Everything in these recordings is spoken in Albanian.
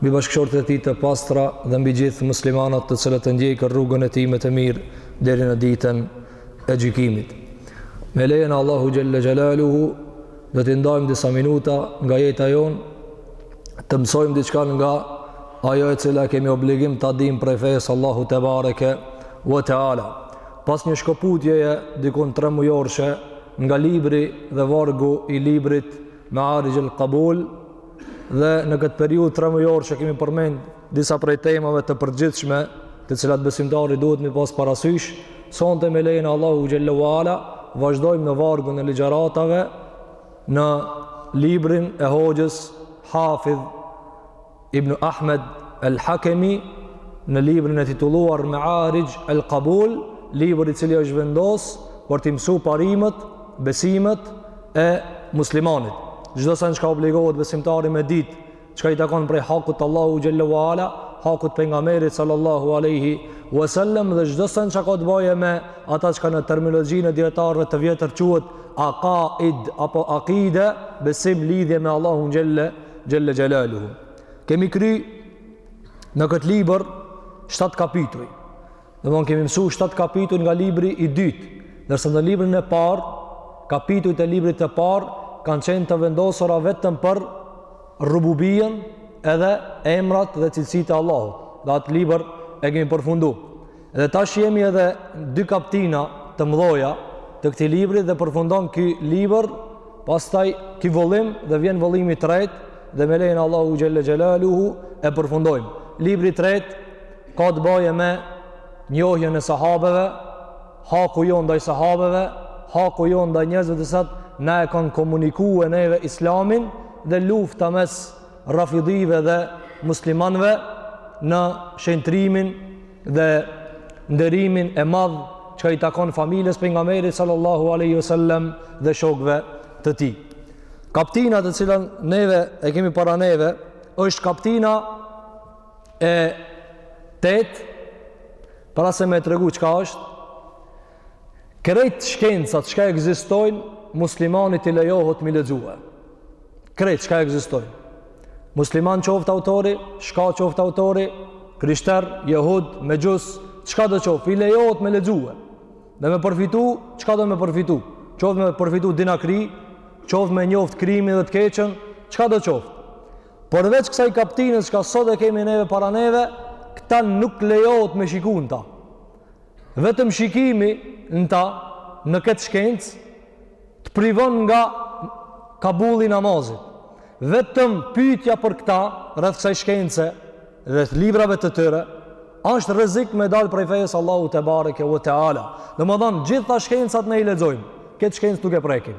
mbi bashkëshortet e tij të pastra dhe mbi gjithë muslimanët të cilët e ndjekin rrugën e tij me të mirë deri në ditën e gjykimit. Me lejen e Allahu xhalla xhalaluhu do t'i ndajmë disa minuta nga jeta jonë të mësojmë diçka nga ajo e cila e kemi obligim ta dimë prej fesë Allahut tebareke ve teala. Pas një shkëputjeje dikun 3 mujorshe nga libri dhe vargu i librit Ma'arij al-Qabul Dhe në këtë periudhë tremujore që kemi përmend disa prej temave të përgjithshme, të cilat besimtari duhet mi pas parasysh, sonte me lejen e Allahut xhelle ve ala, vazhdojmë në vargun e ligjaratave në librin e hoxhës Hafidh Ibn Ahmed El Hakemi në librin e titulluar Ma'arij El Kabul, libri i cili është vendos për t'i mësu parimet besimet e muslimanit. Çdo sen çka obligohet besimtari me dit, çka i takon prej hakut të Allahut xhelle ve ala, hakut pejgamberit sallallahu alaihi wasallam dhe çdo sen çka ka të bajë me ata çka në terminologjinë e dietarëve të vjetër quhet aqaid apo aqide, besim lidhje me Allahun xhelle xhelaluhu. Kemi kry në këtë libër 7 kapituj. Domethënë kemi mësu 7 kapituj nga libri i dytë, ndërsa në librin e parë, kapitujt e librit të parë, kanë qenë të vendosura vetëm për rububijen edhe emrat dhe cilësitë e Allahut. Dhe atë libër e kemi përfundu. Dhe tash jemi edhe dy kaptina të mdhaja të këtij libri dhe përfundon ky libër, pastaj ky vëllim dhe vjen vëllimi i tretë dhe me lejen e Allahut xhelle xhelaluhu e përfundojmë. Libri i tretë, Ka të bajë me njohjen e sahabeve, haku jonë ndaj sahabeve, haku jonë ndaj njerëzve të cilët na e kanë komunikue neve islamin dhe lufta mes rafidive dhe muslimanve në shenjtrimin dhe nderimin e madh çka i takon familjes pejgamberit sallallahu aleyhi ve sallem dhe shokëve të tij. Kaptina të cilën neve e kemi para neve është kaptina e tetë, para se me e tregu çka është, krejt shkencat çka ekzistojnë, muslimanit i lejohet mi lexue. Krejt çka ekzistojnë. Musliman qoftë autori, shka qoftë autori, krishter, jehud, mexhus, çka do qoftë, i lejohet me lexue. Dhe me përfitu, çka do me përfitu? Qoftë me përfitu dinakri, qoftë me njoftë krimin dhe të keqen, çka do qoftë? Përveç kësaj kaptinës çka sot e kemi neve para neve, këta nuk lejohet me shiku në ta. Vetëm shikimi në ta, në këtë shkencë, të privon nga kabuli i namazit. Vetëm pytja për këta, rreth kësaj shkence, rreth librave të tyre, është rrezik me dalë prej fejes Allahu tebareke ue teala. Domethonë, gjitha shkencat ne i lexojmë, këtë shkencë nuk e prekim.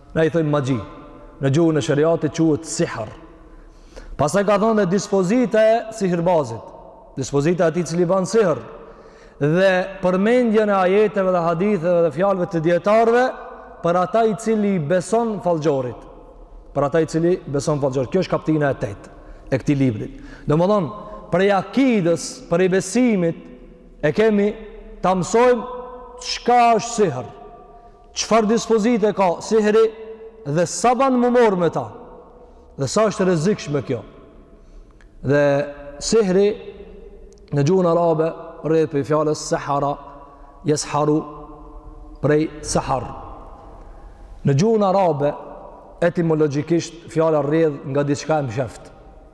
Na i thojmë magji. Në gjuhën e sheriatit quhet sihr. Pastaj ka thonë dhe dispozita e sihrbazit. Dispozita e atij i cili ban sihr. Dhe përmendjen e ajeteve dhe haditheve dhe fjalëve të dijetarëve për ata i cili beson falgjorit. Për ata i cili beson falgjorit. Kjo është kaptina e tetë e këtij librit. Domethonë, prej akidës, prej besimit, e kemi ta mësojmë çka është sihr. Çfarë dispozite ka sihri dhe sa ban m'u marr me ta? Dhe sa është e rrezikshme kjo? Dhe sihri në gjuhën arabe rrjedh prej fjalës sehara, jes'haru prej sehar. Në gjuhën arabe etimologjikisht fjala rrjedh nga diçka e msheft.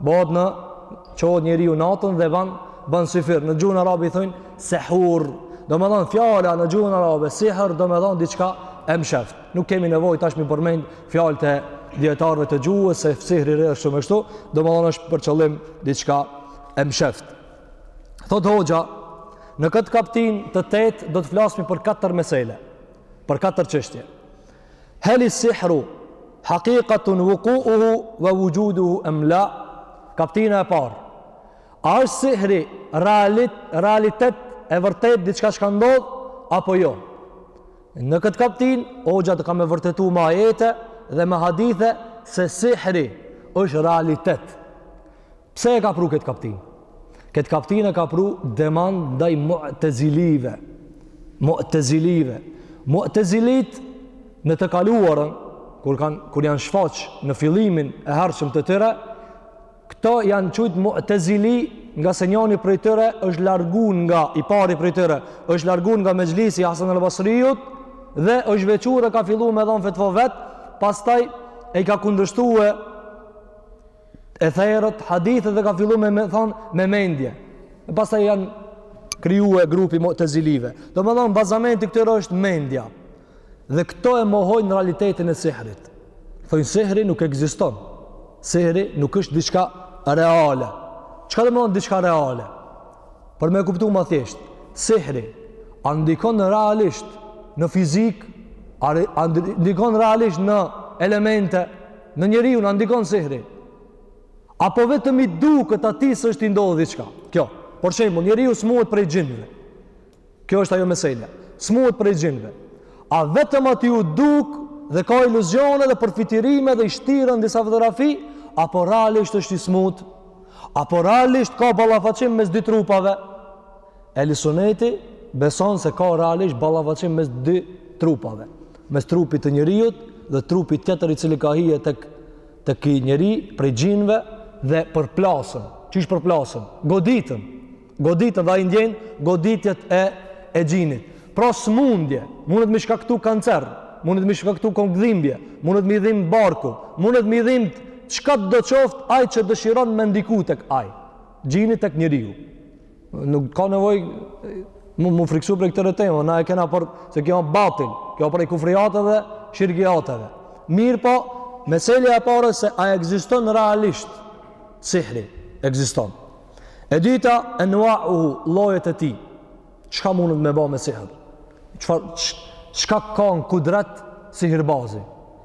Bëhet në çohet njeriu natën dhe ban, ban syfyr. Në gjuhën arabe i thonë sehur. Domethonë fjala në gjuhën arabe sihër domethonë diçka e msheft. Nuk kemi nevojë tash mi përmend fjalët e dijetarëve të gjuhës se sihri rrjedh shumë kështu, domethonë është për qëllim diçka e msheft. Thotë hoxha, në këtë kaptinë të tetë do të flasmi për katër mesele, për katër çështje. Hel is sihru haqiqatun wuqu'uhu wa wujuduhu am la? Kaptina e parë. A është sihri realit, realitet e vërtetë, diçka çka ndodh apo jo? Në këtë kaptinë, hoxha ka me vërtetu me ajete dhe me hadithe se sihri është realitet. Pse e ka pru këtë kaptin? Këtë kaptinë e ka pru demant ndaj mu'tezilive. Mu'tezilive. Mu'tezilit në të kaluarën, kur, kan, kur janë shfaq në fillimin e hershëm të tyre, këto janë qujt mu'tezili ngase njani prej tyre është largu nga, i pari prej tyre, është largu nga mexhlisi i Hasan el Basriut dhe është veçu e ka fillu me dhonë fetva vetë, pastaj i ka kundërshtu e Etheret hadithet dhe ka fillu me, me thonë me mendje. E pastaj janë krijue grupi i mu'tezilive. Domethonë, bazamenti i këtyre është mendja. Dhe këto e mohojnë realitetin e sihrit. Thojnë, sihri nuk ekziston. Sihri nuk është diçka reale. Çka domethonë diçka reale? Për me e kuptu ma thjeshtë, sihri, a ndikon realisht në fizikë, a ndikon realisht në elemente, Në njeriun a ndikon sihri? Apo vetëm i duket atij se është i ndodh diçka? Kjo. Për shembull, njeriu smuhet prej xhinëve. Kjo është ajo mesela. Smuhet prej xhinëve. A vetëm atij u duk dhe ka iluzione dhe përfytyrime dhe i shtirën disa fotografi, apo realisht është i smut? Apo realisht ka ballafaqim mes dy trupave? Ehli Suneti beson se ka realisht ballafaqim mes dy trupave, mes trupit të njeriut dhe trupit tjetër i cili ka hi tek tek ky njeri prej xhinëve dhe përplasën, qysh përplasën, goditën. Goditën dhe ai ndjen goditjet e e xhinit. Pra sëmundje, mundet me shkaktu kancer, mundet me shkaktu kokëdhimbje, mundet me dhimb barku, mundet me dhimb çka do të qoftë ai që dëshiron me ndiku tek ai. Xhini tek njeriu. Nuk ka nevoj mu, mu friksu prej kësaj teme, na e kena për, se kjo janë batil, kjo prej kufriateve, shirkiateve. Mirëpo, meselja e parë se a ekziston realisht sihri, ekziston. E dyta, enwa'uhu, llojet e tij, çka mundet me ba me sihër? Çfarë, çka ka në kudret sihirbazi?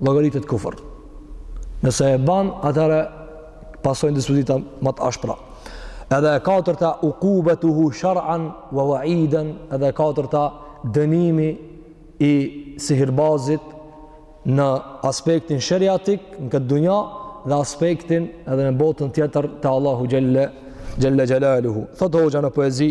llogaritet kufër. Nëse e ban, atëherë pasojnë dispozita më të ashpra. Edhe e katërta uqubatuhu shar'an wa wa'idan, edhe e katërta dënimi i sihirbazit në aspektin shariatik në këtë dunja dhe aspektin edhe në botën tjetër te Allahu xhelle xhelaluhu. Thot hoxha në poezi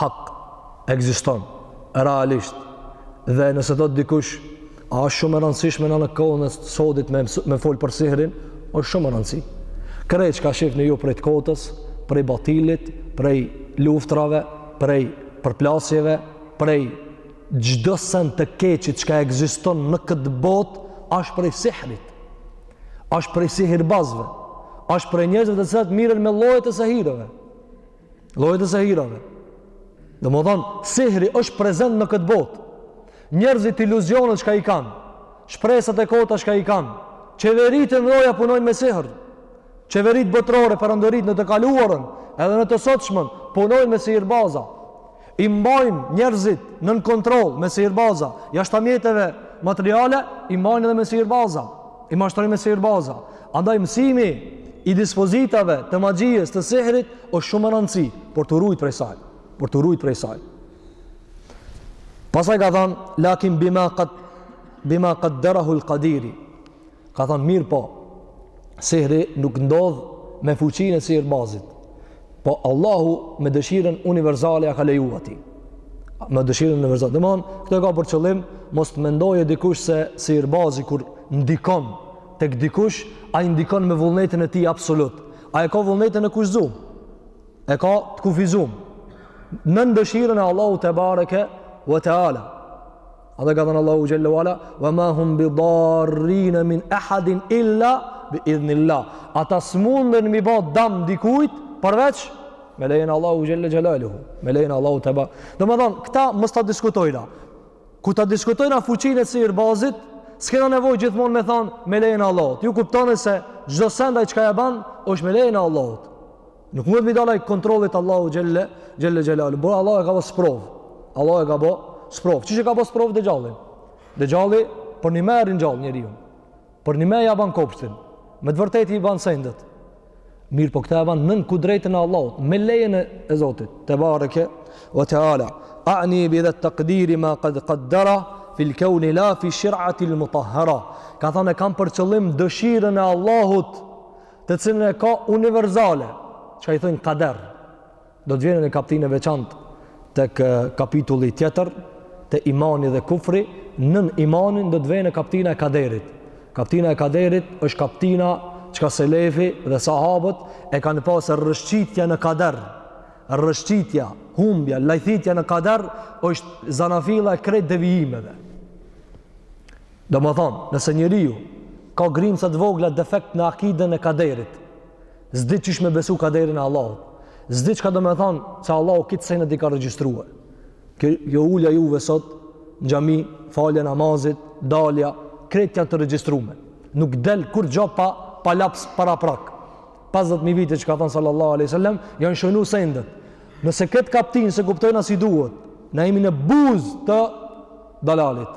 Hak ekziston realisht dhe nëse thotë dikush a është shumë e rëndësishme në në kohën e sodit me, me fol për sihrin, është shumë me rëndësi. Krejt çka shifni ju prej të kotës, prej batilit, prej luftrave, prej përplasjeve, prej çdo sen të keqit çka ekziston në këtë botë, është prej sihrit, është prej sihirbazve, është prej njerëzve të cilat miren me llojet e sihirëve. Llojet e sehirave. Domethënë, sihri është prezent në këtë botë. Njerëzit iluzionet çka i kanë, shpresat e kota çka i kanë, qeveritë e mdhaja punojnë me sehr, qeveritë botërore, perandoritë në të kaluarën, edhe në të sotshmën, punojnë me sihirbaza. i mbajnë njerëzit nën kontroll me sihirbaza, jashtë mjeteve materiale, i mbajnë edhe me sihirbaza, i mashtrojnë me sihirbaza. Andaj mësimi i dispozitave të magjisë, të sihrit, është shumë me rëndësi, për t'u rujt prej saj, për t'u rujt prej saj. Pastaj ka thënë, lakin bima qad bima qaddarahu al-qadiri. Ka thanë mirëpo, sihri nuk ndodh me fuqinë e sihirbazit. Po Allahu me dëshirën universale ja ka leju atij. Me dëshirën universale. Domethanë, këtë e ka për qëllim, mos të mendoje dikush se sihirbazi kur ndikon tek dikush, ai ndikon me vullnetin e tij absolut. Ai e ka vullnetin e kushtëzum, e ka të kufizum nën dëshirën e Allahut tebareke ve teala Edhe ka thanë Allahu xhelle ve ala, ve ma hum bidarrine min ehadin illa bi idhnillah. Ata s'munden m'i ba dam dikujt, përveç me lejen e Allahut xhelle xhelaluhu. Me lejen e Allahut teba. Domethanë, këta mos ta diskutojna. Kur ta diskutojna fuqinë e sihirbazit, s'kena nevojë gjithmonë me thanë me lejen e Allahut. Ju kuptoni se çdo send ai çka e ban, është me lejen e Allahut. Nuk mund m'i dal ai kontrollit Allahut xhelle, xhelle xhelaluhu. Por Allahu e ka bo sprovë. Allahu e ka bo sprovë. Qysh e ka bo sprovë Dexhallin? Dexhalli përnime e ringjall njeriun. Përnime ja ban kopshtin. Me të vërtetë i ban sendet. Mirëpo këta e ban nën kudretin e Allahut. Me lejen e Zotit. Tebareke ve teala. A'ni bi dhet-tekdiri ma kad kaddera fil keuni la fi shir'atil mutahhara. Ka thanë e kam për qëllim dëshirën e Allahut. të cilën e ka universale, çka i thojnë kader, do të vjen një kaptinë e veçantë tek kapitulli tjetër, te imani dhe kufri, nën imanin do të vjen kaptina e kaderit. Kaptina e kaderit është kaptina çka selefi dhe sahabët e kanë pasë rrëshqitja në kader, rrëshqitja, humbja, lajthitja në kader është zanafilla e krejt devijimeve. Domethonë, nëse njeriu ka grimca të vogla defekt në akiden e kaderit, s'di qysh me besu kaderin e Allahut, s'di çka domethonë se Allahu krejt sendet i ka regjistrue. Kjo, kjo ulja e juve sot, në xhami, falja e namazit, dalja, krejt janë të regjistrume. Nuk del kurgjo pa, pa laps paraprak. 50.000 vite që ka thonë sallallahu aleyhi sallam, janë shënu sendet. Nëse këtë kaptinë s'e kuptojna si duhet, na jemi në buzë të dalalit.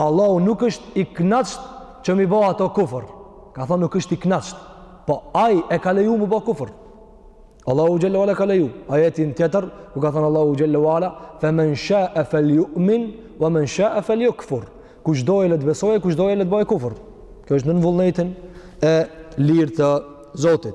Allahu nuk është i knaqt që m'i bo ato kufër. Ka thonë nuk është i knaqt. Po aj e ka leju m'u bo kufër. Allahu xhelle ve ala e ka leju. Ajetin tjetër, ku ka thonë Allahu xhelle ve ala, fe men shae fel ju'min, ve men shae fel jekfur. Kush dojë le të besojë, kush dojë le të bojë kufër. Kjo është nën vullnetin e lirë të Zotit.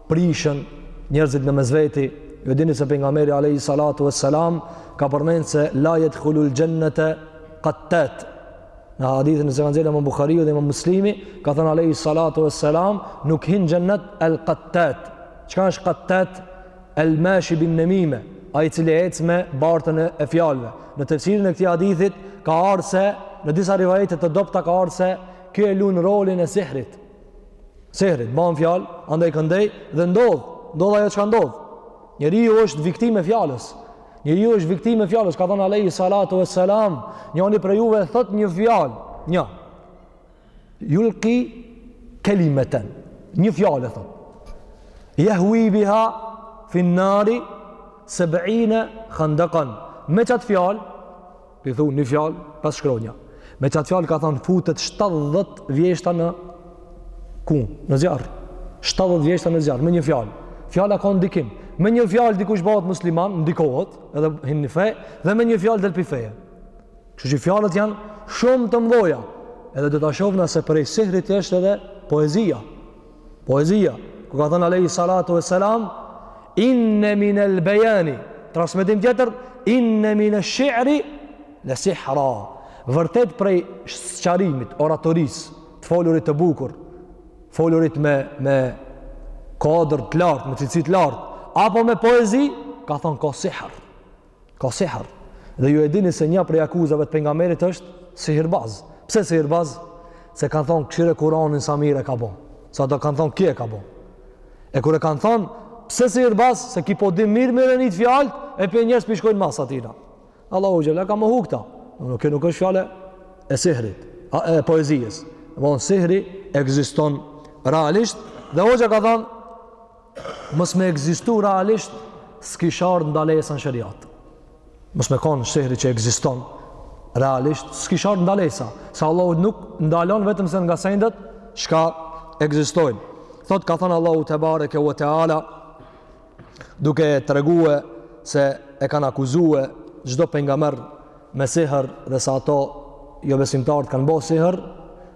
prishën njerëzit në mesveti ju dini se pejgamberi alayhi salatu vesselam ka përmendur se la yadkhulul jannata qattat në hadithin që e ka nxjerrë Imam Buhariu dhe Imam Muslimi ka thënë alayhi salatu vesselam nuk hin xhennet el qattat çka është qattat el mashi bin namime ai i cili ec me bartën e fjalëve në tefsirin e këtij hadithit ka ardhur se në disa rivajete të dobta ka ardhur se kjo e lun rolin e sihrit sihrit, ban fjalë, andej këndej, dhe ndodh, ndodh ajo çka ndodh. Njeriu është viktimë e fjalës, njeriu është viktimë e fjalës, ka thonë alejhi salatu ve selam, njëni prej juve e thot një fjalë, një, julki kelimeten, një fjalë e thot, jehui biha finnari sebine handekan, me qatë fjalë, Ti thu një fjalë, pesë shkronja. Me qatë fjalë ka thonë futet 70 vjeshta në ku, në zjarr. 70 vjeshta në zjarr, me një fjalë. Fjala ka ndikim. Me një fjalë dikush bëhet musliman, ndikohet, edhe hin në fe, dhe me një fjalë del pi feje. Kështu që fjalët janë shumë të mdhoja. Edhe do ta shofna se prej sihrit është edhe poezia. Poezia, ku ka thënë alejhi salatu ve selam, inne minel bejani, transmetim tjetër, inne minesh shiëri, le sihra, vërtet prej sqarimit, oratorisë, të folurit të bukur, folurit me, me kadër të lartë, me cilësi të lartë, apo me poezi, ka thënë ka sihr Ka sihr. Dhe ju e dini se një prej akuzave të pejgamberit është sihirbaz. Pse sihirbaz? Se kanë thonë kshyre Kur'anin sa mirë e ka bën. Sa do kanë thonë kje e ka bën. E kur e kanë thonë pse sihirbaz se ki po di mirë mi renit fjalët e pe njerëz pi shkojnë mas tina. Allahu xhel ka mohu këta. Nuk kjo nuk është fjalë e sihrit, e poezisë. Domethënë sihri ekziston realisht dhe hoxha ka thënë mos me ekzistu realisht s'kish ardhë ndalesa në sheriat mos me konë sihri që ekziston realisht s'kish ardhë ndalesa se Allahu nuk ndalon vetëm se nga sendet çka ekzistojnë thot ka thënë Allahu tebareke ue teala duke tregue se e kanë akuzue çdo pejgamber me sihër dhe se ato jobesimtarët kanë bo sihër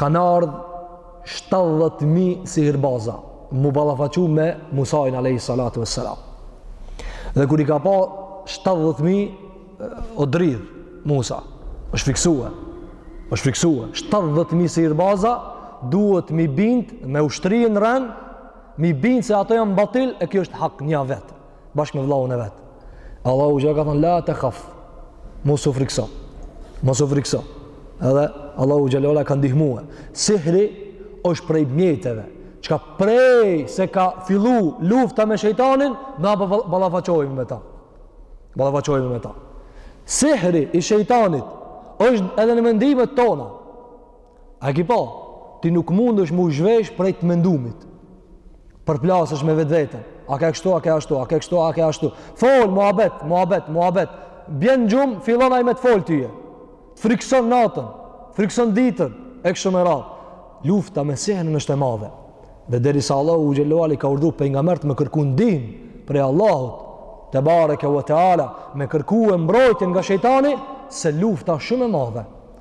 Kanë ardhë shtatëdhjetë mijë sihirbaza mu ballafaqu me Musain alayhi salatu wassalam. Dhe kur i ka pa shtatëdhjetë mijë o dridh Musa, është friksue. Është friksue. Shtatëdhjetë mijë sihirbaza duhet mi bind me ushtrinë rrenë, mi bind se ato janë batil e kjo është hak një vetë. bashkë me vllaun e vet. Allahu xh ka thanë la tekhaf. Mos u frikso. Mos u frikso. Edhe Allahu xhele e ka ndihmue. Sihri osht prej mjeteve çka prej se ka fillu lufta me shejtanin, na ballafaqohemi me ta. Ballafaqohemi me ta. Sihri i shejtanit osht edhe në mendimet tona. A e ki pa? Ti nuk mundesh me u zhvesh prej të mendumit. Përplasesh me vetveten. A ke kështu, a ke ashtu, a ke kështu, a ke ashtu. Fol, muhabet, muhabet, muhabet. Bjen n'gjumë, fillon ai me të fol tyje. Frikson natën, frikson ditën, e kështu me radhë. Lufta me sihrin është e madhe. Dhe derisa Allahu xhele ala i ka urdhnu pejgamberët me kërku ndihmë prej Allahut, tebareke ve teala, me kërkue mbrojtjen nga shejtani, se lufta shumë e madhe.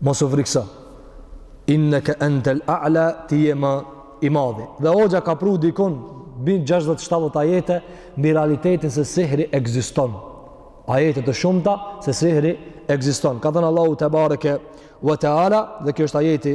mos u frikëso. Inneke entel a'la, ti je më i madhi. Dhe hoxha ka pru dikun mbi 60-70 ajete, mbi realitetin se sihri ekziston. Ajete të shumta, se sihri ekziston. Ka thanë Allahu tebareke wa ta'ala, dhe kjo është ajeti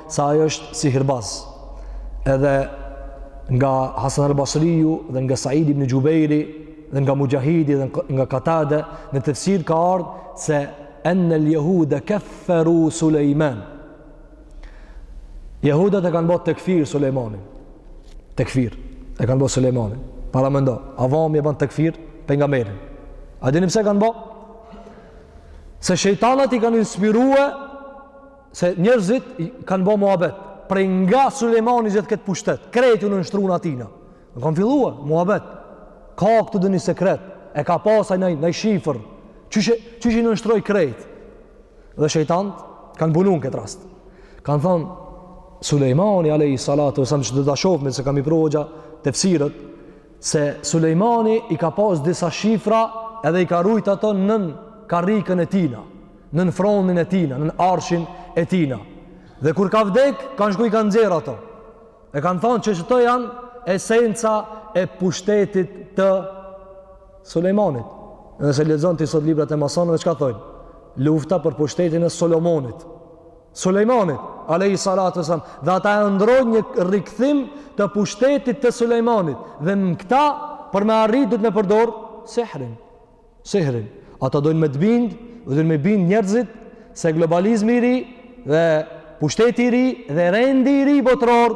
se ai është sihirbaz. Edhe nga Hasan al-Basriu dhe nga Said ibn Jubairi dhe nga Mujahidi dhe nga Katade në tefsir ka ardhë se enel jehude keferu Sulejman. Jehudet e kanë bo tekfir Sulejmanin. Tekfir e kanë bo Sulejmanin. Paramendo, avami e ban tekfir pejgamberin. A dini pse e kanë ba? Se shejtanat i kanë inspirue Se njerëzit kanë ba muhabet, prej nga Sulejmani gjithë këtë pushtet, krejt u nënshtrun atina. Kanë fillue muhabet, ka këtu ndonji sekret, e ka pas ai naj shifër, qysh i nënshtroi krejt. Dhe shejtanët kanë ba n'un këtë rast. Kanë thanë, Sulejmani, alejhi salatu vesselam, që do ta shofim, se ka me i pru hoxha, tefsirët, Se Sulejmani i ka pas disa shifra edhe i ka rujt ato nën karrigën e tina, nën fronin e tina, nën arshin e tina. Dhe kur ka vdek, kanë shku i kanë nxjerr ato. E kanë thanë që qëto janë esenca e pushtetit të Sulejmanit. Nëse lexon ti sot librat e masonëve, çka thojnë? Lufta për pushtetin e Solomonit. Sulejmanit, alejhi salatu vesselam, dhe ata e androjnë një rikthim të pushtetit të Sulejmanit dhe në këtë për me arrit duhet me përdor sihrin. Sihrin. Ata dojnë me të bind, dojnë me bind njerëzit se globalizmi i ri dhe pushteti i ri dhe rendi i ri botëror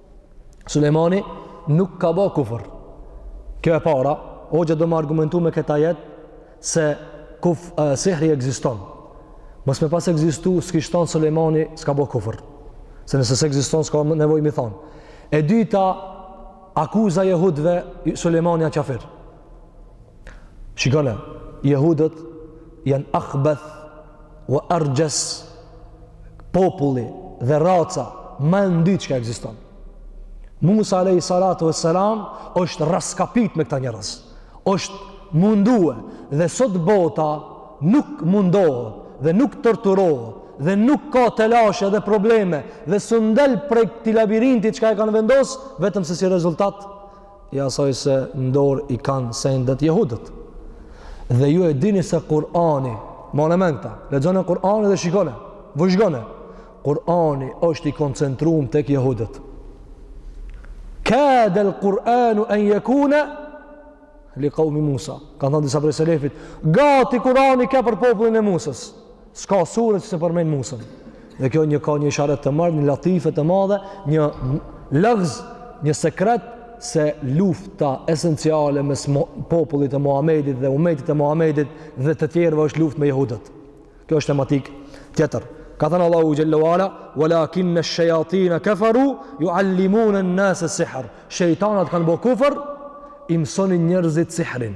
Sulejmani nuk ka bo kufër. Kjo e para, hoxha do me argumentu me këtë ajet se kuf, e, sihri ekziston. Mos me pas ekzistu, s'kish thonë Sulejmani, s'ka bo kufër. Se nëse s'ekziston, s'ka nevojë me thonë. E dyta, akuza e jehudve, Sulejmani a qafir. Shikone, jehudët janë akhbeth ue erxhes populli dhe raca ma e ndytë çka ekziston. Musa alejhi salatu ue selam është rraskapit me këta njerëz. është mundue dhe sot bota nuk mundohet dhe nuk torturohet dhe nuk ka telashe dhe probleme dhe s'un del prej këtij labirinti çka e kanë vendos vetëm se si rezultat i asaj se n'dorë i kanë sendet jehudët. Dhe ju e dini se Kur'ani, mone menta, lexone Kur'ani dhe shikone, vëzhgone, Kur'ani është i koncentrum tek jehudët. Kadel Kur'anu en jekune li kaumi Musa. Kanë thënë disa prej selefit, gati Kur'ani ka për popullin e Musës. S'ka sure që s'e përmend Musën. Dhe kjo një ka një isharet të madh, një latife të madhe, një lugz, një sekret, se lufta esenciale mes popullit të Muhamedit dhe umetit të Muhamedit dhe të tjerëve është luftë me jehudët. Kjo është tematikë tjetër. Ka thënë Allahu xhel-le ue ala, "Walakin ash-shayatin kafaru yu'allimuna an-nasa sihr." Shejtanat kanë bo kufër, i mësonin njerëzit sihrin.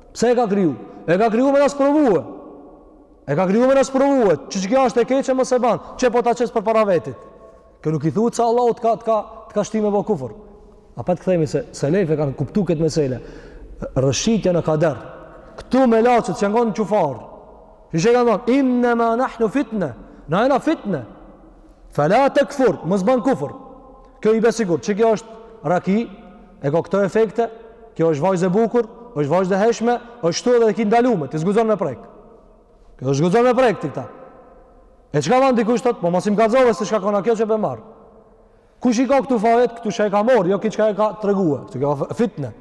Pse e ka kriju? E ka kriju me na sprovue. E ka kriju me na sprovue. Qe kjo është e keqe mos e ban. Qe po ta qes përpara vetit. Kjo nuk i thuhet se Allahu të ka, të ka, të ka shti me bo kufër. Apet kthehemi se, selefi e kanë kuptu këtë mesele. Rrëshqitja në kader. Këtu melaqet s'janë konë qufarë. Që që kanë thonë, innema nahnu fitne. Na jena fitne. Fela tekfur, mos ban kufër. Kjo i bje sikur, qe kjo është raki, e ka këto efekte, kjo është vajzë e bukur, është vajzë e hijshme, është shtu edhe e ki ndalume, ti s'guxon me prek. Kjo është s'guxon me prek, ti këta. E çka ban, dikush thotë, po masi m'kallzove se çka koka kjo, qe po e marr. Kush i ka këtu fajet, këtu që e ka morrë, jo ky çka e ka tregu, këtu ka fitne.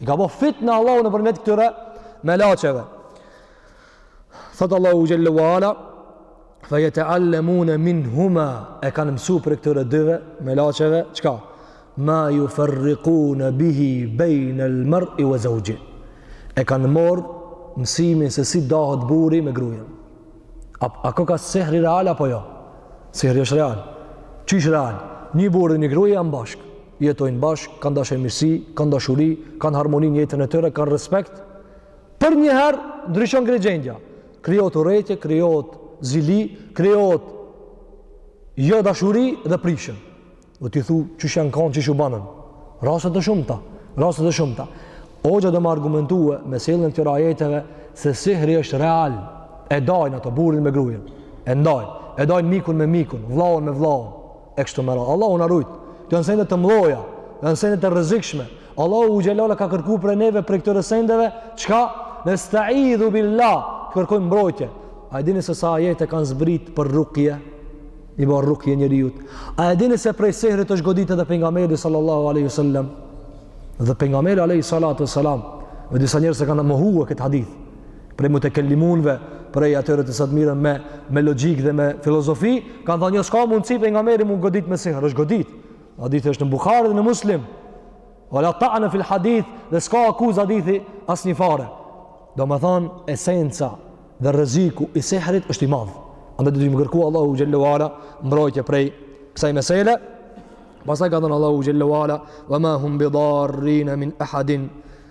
I ka bo fitne Allahu nëpërmjet këtyre melaqeve. Thotë Allahu xhel-le ue ala, Fe jeteal-lemune minhuma e kanë mësu prej këtyre dyve melaqeve, çka? Ma juferrikune bihi bejnel mer'i ue zeuxhih. E kanë morrë mësimin se si dahet burri me grujen. A, a koka sehri real apo jo? Sehri është real. Qysh real? Një burrë, një gruje janë bashkë. Jetojnë bashkë, kanë dashamirësi, kanë dashuri, kanë harmoni në jetën e tyre, kanë respekt. Për njëherë, ndryshon krejt gjendja. Krijohet urrejtje, krijohet zili, krijohet jo dashuri dhe prishje. Do t'i thu qysh janë kanë qysh u banën. Raste të shumta, raste të shumta. Hoxha do me argumentue me sjelljen e këtyre ajeteve se sihri është real. E dajnë ato burrin me gruën. E ndajnë. E dajnë mikun me mikun, vëllaun me vëllaun. e kështu me radhë. Allahu na rujt. Këto janë sende të mëdhaja, janë sende të rrezikshme. Allahu u xhele ve ala ka kërku prej neve prej këtyre sendeve, çka nestaidhu billah, kërkojmë mbrojtje. A e dini se sa ajete kanë zbrit për rukje? I bo rukje njeriut. A e dini se prej sihrit është godit edhe Pejgamberi sallallahu aleyhi sallam? Dhe Pejgamberi aleyhi sallatu sallam, dhe disa njerëz e kanë mohu këtë hadith. prej mutekellimunëve, prej atyre që s'u morën me, me logjikë dhe me filozofi, kanë thonë, jo, s'ka mundësi Pejgamberi m'u godit me sihër, është godit. Hadithi është në Buhari dhe në Muslim. Wa la ta'na fil hadith dhe s'ka akuzë hadithi asnjë fare. Domethënë, esenca dhe rreziku i sihrit është i madh. Andaj duhet me kërku Allahu xhele ve ala mbrojtje prej kësaj mesele. Pastaj ka thonë Allahu xhele ve ala, vë ma hum bidarrine min ahadin,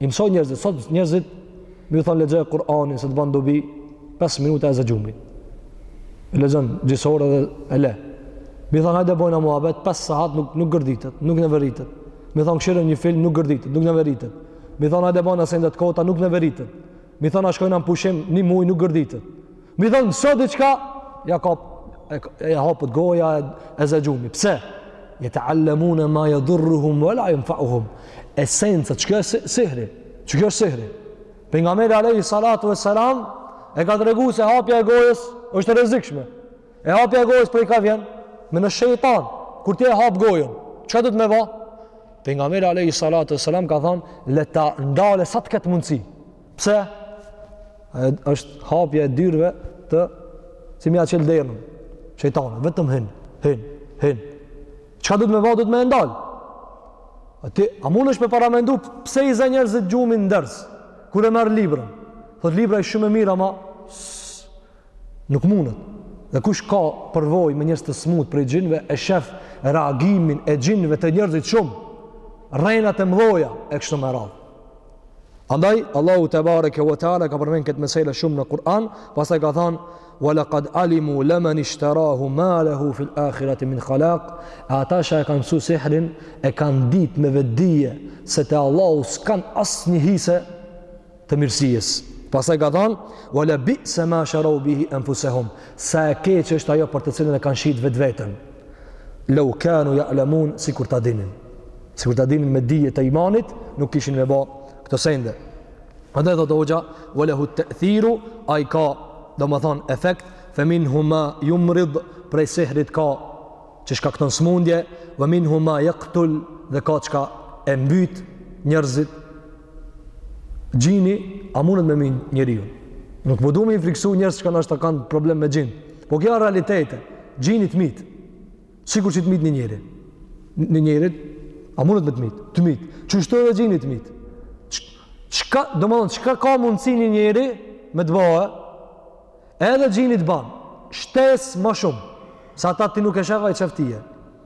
I mësoj njerëzit, sot njerit me i thon lexoje Kur'anin se të bën dobi 5 minuta e zë gjumi. E lexon gjysë ore dhe e le. Me i thon hajde bojna muhabet 5 sahat nuk nuk gërditet, nuk neveritet. Me i thon kshyre një film nuk gërditet, nuk neveritet. Me i thon hajde bojna sende t'kota nuk neveritet. Me i thon a shkojna në pushim një muaj nuk gërditet. Me i thonë, mëso diçka, ja ka, e, e hapet goja e, e zë gjumi. Pse? Jeteallemune ma jedurruhum, ve la jenfauhum. Esenca, çka është sihri? Çka është sihri? Pejgamberi Alehi Salatu e Salam, e ka tregu se hapja e gojës është e rrezikshme. E hapja e gojës prej ka vjen, min esh-shejtan, kur ti e hap gojën, çka duhet me ba? Pejgamberi Alehi Salatu e Salam ka thonë, le ta ndale sa të ketë mundësi. Pse? E, është hapja e dyerve si me ia çel derën. Shejtani, vetëm hin, hin, hin. Çka duhet me ba, duhet me e ndalë. A, ti, a mundesh me paramendu pse i zë njerëzit gjumi në ders, kur e merr librën. Thot, libra i shumë i mirë, ama Nuk mundet. Dhe kush ka përvojë me njerëz të smut prej xhinëve e shef reagimin e xhinëve te njerëzit shumë. Rrena të mëdhaja e kështu me radhë. Andaj Allahu tebareke ve teala ka përmend këtë mesele shumë në Kur'an, pastaj ka thënë wa laqad alimu laman ishtarahu ma lahu fil akhirati min khalaq ata që e kanë mësu sihrin e kanë ditë me vetdije se te Allahu s'kan asnjë hise të mirësisë. Pastaj ka thanë: "Wa la bi'sa ma sharau bihi anfusahum", sa e keqe është ajo për të cilën e kanë shit vetveten. Law kanu ya'lamun, sikur ta dinin. Sikur ta dinin me dije të imanit, nuk kishin me bo këto sende. Andaj thotë hoxha, "Wa lahu at-ta'thiru", ai ka, domethënë, efekt, "fa minhu ma yumrid", prej sehrit ka që shkakton smundje, "wa minhu ma yaqtul", dhe ka çka e mbyt njerëzit, Xhini, a mundet me myt njeriun? Nuk po du me i friksu njerëz çka nashta kanë problem me xhin. Po kjo a realitet, e xhini të myt. Sikur si të myt një njeri. Një njeri, a mundet me të myt? Të myt. Qështu edhe xhini të myt. Çka, domethënë, çka ka mundësi një njeri me të ba, edhe xhini të ban. Shtesë ma shumë. Se ata ti nuk e shef, ai t'shef tije.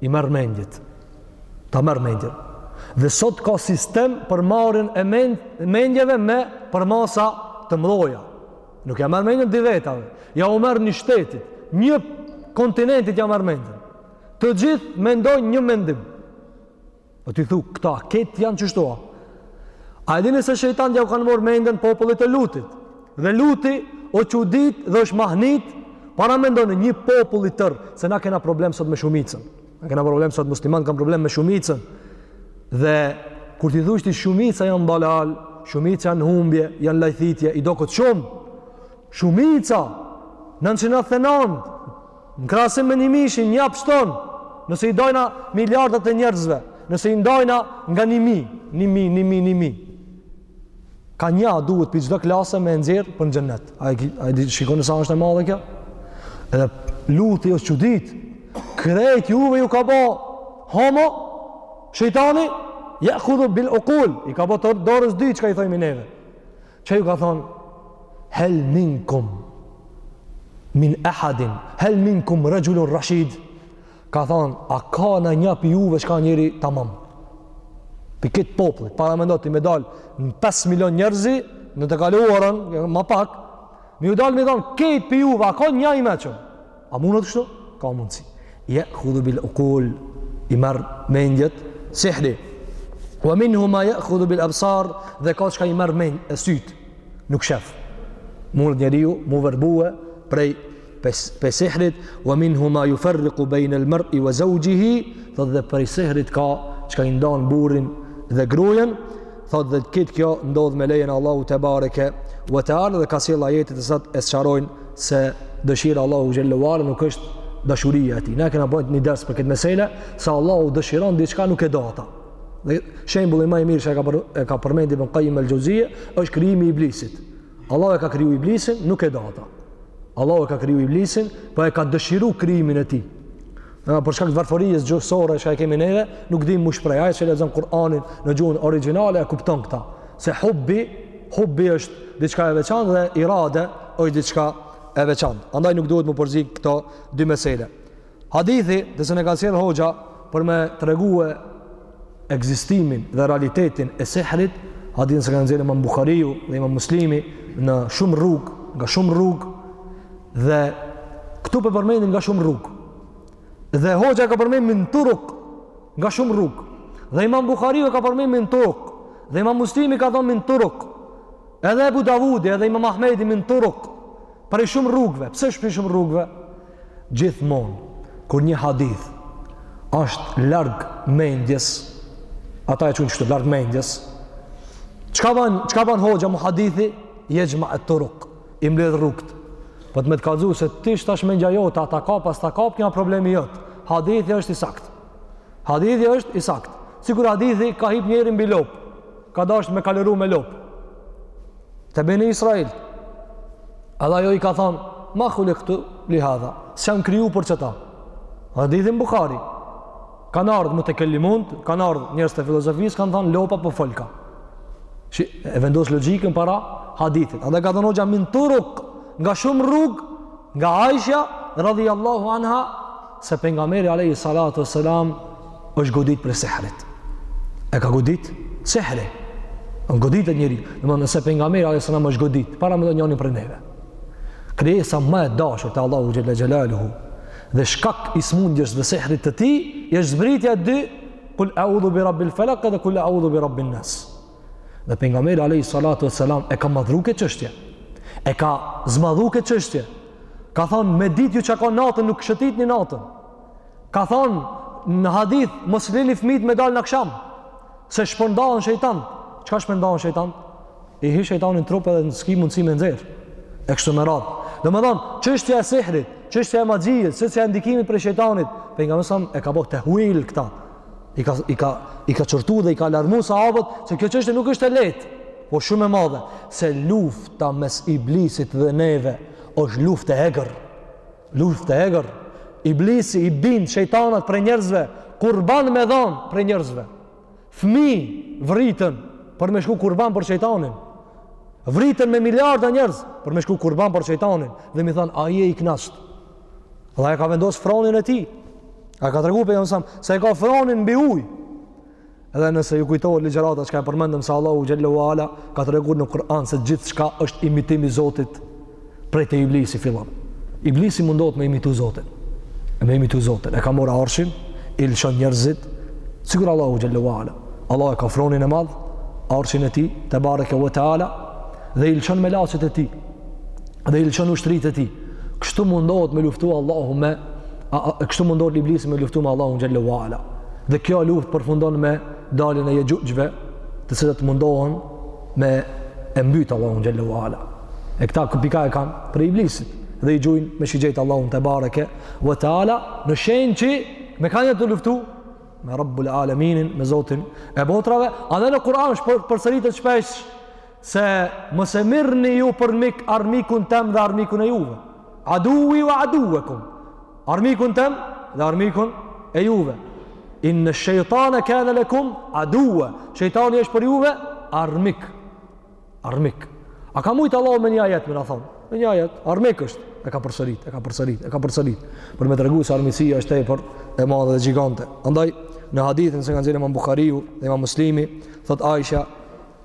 I merr mendjet. Ta merr mendjen. Dhe sot ka sistem për marrjen e mend, mendjeve me përmasa të mëdha. Nuk ja merr mendjen dy vetave. Ja u merr një shtetit, një kontinentit ja merr mendjen. Të gjithë mendojnë një mendim. Po ti thu, këta kejt janë qështu, a? A e dini se shejtant jau kanë morë mendjen popullit të Lutit? Dhe Luti o çudit dhe është mahnit, paramendoni një popullit tërë, se na kena problem sot me shumicën. Na kena problem sot, musliman kanë problem me shumicën. Dhe, kur t'i thush ti shumica janë dalal, shumica janë humbje, janë lajthitje, i doket shumë. Shumica, nanqin e nandhet e nantë, Në krahasim me një mi, që nja pshton. Nëse i dajna miliardat e njerëzve, nëse i ndajna nga një mi, një mi, një mi, një mi, ka nja duhet pi çdo klase me nxjerr për në xhenet. A e shikoni sa është e madhe kjo? Edhe Luti është çudit, krejt juve ju ka bo homo, shejtani, ja khudhu bil ukul, i ka bo të dorës dytë, çka i thojmi neve. Ça ju ka thonë, hel minkum min ehadin, hel minkum rexhulun rashid, ka thonë, a ka nanja pi juve çka njeri tamam. Pi kejt popullit, paramendo ti me dalë në 5 milion njerëzi, në të kaluarën, ma pak, me ju dalë me thonë, kejt pi juve, a ka nja i meçëm? A mundet kështu? Ka mundësi. Je khudhu bil ukul, i merr mendjet, sihri. Wa minhu ma je khudhu bil absar, dhe ka çka i merr mend e syt, nuk shef. Mundet njeriu mu verbue prej, pej sihrit, wa minhu ma juferriku bejne el mer'i wa zauxhihi, thot dhe prej sihrit ka çka i ndan burrin dhe grujen, Thot dhe këtë, kjo ndodh me lejen Allahu tebareke ue teala dhe ka sjell ajete të cilat e sqarojnë se dëshira Allahu xhelle ue ala nuk është dashuria e tij. Ne kena ba një ders për këtë mesele se Allahu dëshiron diçka nuk e do ata. Dhe shembulli ma i mirë që ka për, e ka përmendur Ibn Qayyim al-Jawzi është krijimi i iblisit. Allahu e ka kriju iblisin, nuk e do ata. Allahu e ka kriju iblisin, po e ka dëshiru krijimin e tij. Për shkak të varfërisë gjuhësore qe e kemi neve, nuk dimë mu shpreh. Ai që lexon Kur'anin në gjuhën origjinale e kupton këta. Se hubbi, hubbi është diçka e veçantë dhe irade është diçka e veçantë. Andaj nuk duhet mu përzi këto dy mesele. Hadithi, dhe se ne ka sjell hoxha, për me tregue ekzistimin dhe realitetin e sehrit, hadithin se ka sjell imam Bukhariu dhe imam Muslimi në shumë rrugë, nga shumë rrugë, Dhe këtu po e përmendi nga shumë rrugë. Dhe hoxha ka përmendur min turuk nga shumë rrugë. Dhe Imam Buhariu ka përmendur min turuk. Dhe Imam Muslimi ka thënë min turuk. Edhe Ebu Davudi, edhe Imam Ahmedi min turuk. Prej shumë rrugëve. Pse është prej shumë rrugëve? Gjithmonë kur një hadith është larg mendjes, ata e qujnë kështu larg mendjes. Çka ban, çka ban hoxha muhadithi? Yajma at-turuq. i mbledh rrugt. Po do me të kallzu se ti s'tash mendja jote, ta ka pas ta kap, mendja problemi jot. Hadithi është i sakt. Hadithi është i sakt. Sikur hadithi ka hip njëri mbi lop, ka dash me kaleru me lop. Te beni Israel. Edhe ajo i ka thanë, ma khuliktu li hadha. S'jam kriju për qëta. Hadithi në Bukhari. Kanë ardhë mutekelimunt, kanë ardhë njerëz të filozofisë, kanë thanë lopa po folka. Që e vendosë logjikën para hadithit. Andaj ka thënë hoxha min turuk, nga shumë rrug, nga Aisha, radhi Allahu anha, se pejgamberi alejhi salatu ue selam, është godit prej sehrit. E ka godit sehri. Goditet njeri. Domethënë nëse pejgamberi alejhi selam është godit, paramendojeni prej neve. Krijesa ma e dashur te Allahu xhelle xhele Dhe shkak i smundjes dhe sehrit të tij është zbritja e dy kul a'udhu bi rabbil falaq dhe kul a'udhu bi rabbin nas. Dhe pejgamberi alayhi salatu wassalam e ka madhru këtë çështje. E ka zmadhu këtë çështje. Ka thanë me ditë ju çka ka natën nuk shëtitni natën. Ka thanë në hadith mos lini fëmijët me dalë në aksham se shpërndahen shejtant. Çka shpërndahen shejtan? i hi shejtani në trup edhe s'ki mundësi me nxjerr. E kështu me radhë. Domethanë, qështja e sihrit, qështja e magjisë, qështja e ndikimit prej shejtanit, pejgamberi alejhi selam e ka ba tehuil këta. I ka, i ka, i ka qortu dhe i ka alarmu sahabët, se kjo qështja nuk është e lehtë, po shumë e madhe, se lufta mes iblisit dhe neve, është luftë e egër. Luftë e egër. Iblisi i bindë shejtanat prej njerëzve, kurban me dhanë prej njerëzve. Fmijë vriten për me shku kurban për shejtanin. Vriten me miliarda njerëz për me shku kurban për shejtanin dhe me thon ai është i knaqt. Dhe ai ka vendos fronin e tij. Ai ka tregu pejgamberi a.s. se ka fronin mbi ujë. Edhe nëse ju kujtohet ligjërata që e përmendëm se Allahu xhelle ue ala ka tregu në Kur'an se gjithçka është imitim i Zotit prej te iblisi fillon. Iblisi mundohet me imitu Zotin. Me imitu Zotin. E ka marr arshin, i lëshon njerëzit, sikur Allahu xhelle ue ala. Allah e ka fronin e madh, arshin e tij, tebareke ue teala, dhe i lëshon melaqet e tij, dhe i lëshon ushtritë e tij. Kështu mundohet me luftu Allahu me, a, a, kështu mundohet iblisi me luftu me Allahun xhelle ue ala. Dhe kjo luftë përfundon me daljen e jexhuxhve, të cilët mundohen me e mbyt Allahun xhelle ue ala. E këtë pikë e kanë prej iblisit dhe i gjujnë me shigjeta Allahun tebareke ue teala në shenjë që mekanë janë tu luftu me Rabbul Aleminin, me Zotin e botrave, a dhe në Kur'an është për, përsëritet shpesh se mos e merrni ju për mik armikun tem dhe armikun e juve. Aduwi wa aduwakum. Armikun tem dhe armikun e juve. Inna shaytana kana lakum aduwa. Shejtani është për juve armik. Armik. A ka mujt Allahu me një ajet me na thonë? Me një ajet, armik është. E ka përsërit, e ka përsërit, e ka përsërit. Për me tregu se armiqësia është tepër e madhe dhe gjigante. Andaj në hadithin se na nxjerr Imam Buhariu dhe Imam Muslimi, thot Aisha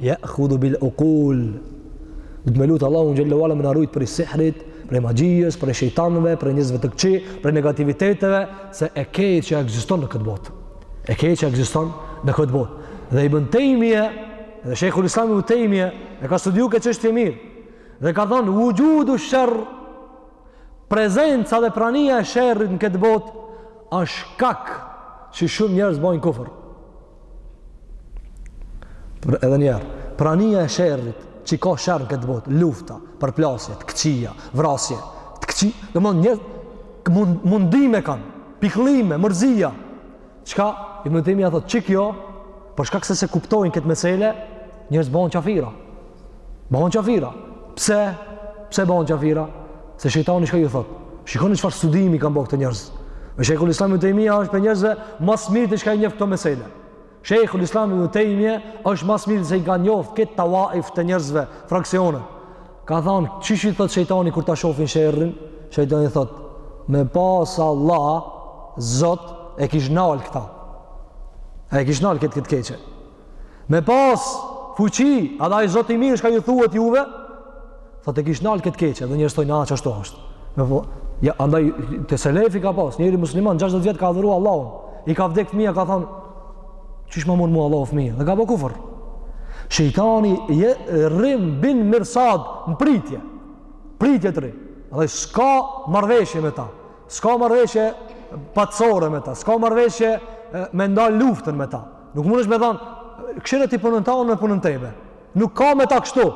Ja khudu bil uqul. Duhet me lut Allahun xhelle ue ala me na rujt prej sihrit, prej magjisë, prej shejtanëve, prej njerëzve të këqij, prej negativiteteve se e keqja ekziston në këtë botë. E keqja ekziston në këtë botë. Dhe Ibn Taymija, dhe Sheikhul Islam Ibn Taymija e ka studiu këtë çështje mirë. Dhe ka thënë wujudu sharr prezenca dhe prania e sherrit në këtë botë është shkak që shumë njerëz bojnë kufër. Edhe një herë, prania e sherrit, që ka sherr në këtë botë, lufta, përplasje, të këqija, vrasje, të këqij, domethënë, mundime kanë, pikëllime, mërzia, çka, Ibn Tejmia thotë, që kjo, për shkak se s'e kuptojnë këtë mesele, Njerëz bëhen qafira. Bëhen qafira. Pse? Pse bëhen qafira? Se shejtani çka ju thot? Shikoni çfarë studimi kanë bërë këta njerëz. Me shejhul Islam ibn Taymija është prej njerëzve më së miri që i ka njoft këto mesele. Shejhul Islam ibn Taymija është më së miri që i ka njoft këto tawaif të njerëzve, fraksione. Ka thënë, qysh ju thot shejtani kur ta shohin sherrin? Shejtani thot, me pas Allah, Zot e kish nal këtë. E kish nal këtë këtë keqe. me pas fuqi, edhe ai Zot i mirë çka ju thuhet juve, tha e kish nal këtë keqe, dhe njerëz thojnë a qashtu është. Me po, ja andaj te selefi ka pas, njëri musliman 60 vjet ka adhuru Allahun, i ka vdek fëmia ka thanë qysh ma mun mu Allahu fëmijën, dhe ka bo kufër. Shejtani jau rrin bil mirsad në pritje. Në pritje të rrin. Dhe s'ka marrveshje me ta. S'ka marrveshje paqësore me ta. S'ka marrveshje me nda luftën me ta. Nuk mundesh me thanë, kshire ti punën tane unë punën teme. Nuk ka me ta kështu.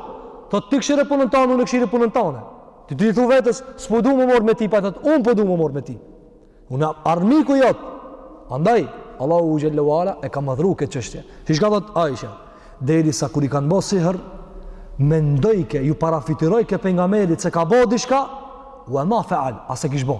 Thot ti kshire punën tane, unë e kshiri punën tane. Ti i thu vetes, s'po du m'u marr me ti, po ai thot, unë po du m'u marr me ti. Unë armiku jot. Andaj Allahu xhel-le ue ala e ka madhëru këtë çështje. Si çka thot Aisha? Derisa kur i kanë bo sihr, mendojke, ju parafytyrojke pejgamberit se ka bo diçka, ue ma feal, a s'e kish bo.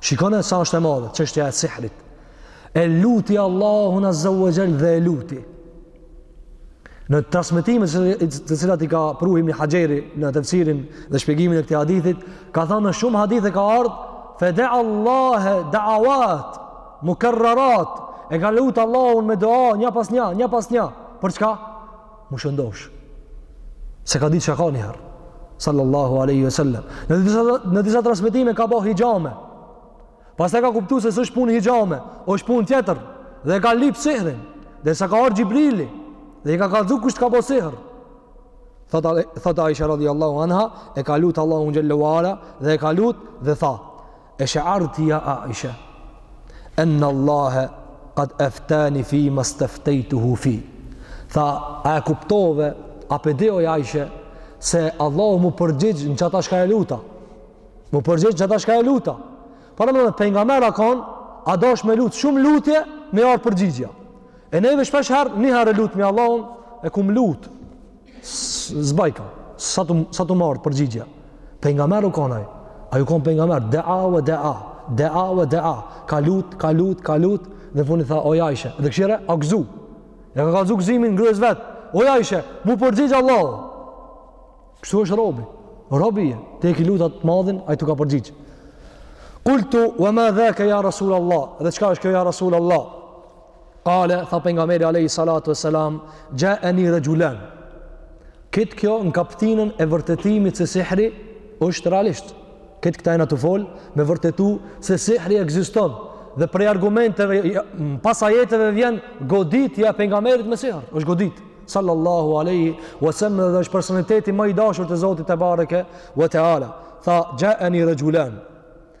Shikone sa është e madhe, qështja e sihrit. E luti Allahun azze ve xhel dhe e luti. Në transmetimet të cilat i ka pru Ibni Haxheri në tefsirin dhe shpjegimin e këtij hadithit, ka thanë në shumë hadithe ka ardhë, fe deallahe deawat mukerrerat, e ka lutë Allahun me dua nja pas nja, nja pas nja, për çka? M'u shëndosh. Se ka ditë çka ka niherë. Sallallahu aleyhi ve sellem. Në disa, në disa transmetime ka bo hixhame. Pastaj ka kuptu se s'është punë hixhame. Është punë tjetër. Dhe e ka lypë sihrin. Derisa ka ardh Xhibrili. Dhe i ka kallzu kush të ka bo sihr. Thot Aisha radhiyallahu anha e ka lut Allahun xhel-le ve ala dhe e ka lut dhe tha E she'arti ja Aisha Enne Allahe Kad eftani fi ma steftejtu hu fi Tha, a e kuptove A pe di oj Aisha Se Allahu mu përgjigj në qata shka e luta Mu përgjigj në qata shka e luta Paramendo pejgamber u kan A dasht me lut shumë lutje Me i ardh përgjigja E neve shpesh herë Një herë e lutmi Allahun E kom lut S'bajka, s'a, s'a tu m'ardh përgjigja. Pejgamber u kan ai, ai u kan pejgamber, dea ve dea, dea ve dea, ka lut, ka lut, ka lut, dhe n'fun i tha, oj Aishe, dhe kshire, a gëzu, e ka kallzu gëzimin grues vet, oj Aishe, mu përgjigj Allahu, kështu është robi, rob je, ti e ki lut t'Madhin, ai t'u ka përgjigjë. Kultu, wa ma dheke ja Rasul Allah, dhe qka është kjo ja Rasul Allah, Kale, tha pejgamberi alejhi salatu ve selam, xhaeni rexhulan. Krejt kjo në kaptinën e vërtetimit se sihri është realisht. Krejt këta jena tu folë me vërtetu se sihri ekziston. Dhe prej argumenteve, pas ajeteve vjen goditja e pejgamberit me sihr. është godit. Sallallahu alejhi ve selem dhe është personaliteti më i dashur te Zoti tebareke ve teala, tha xhaeni rexhulan.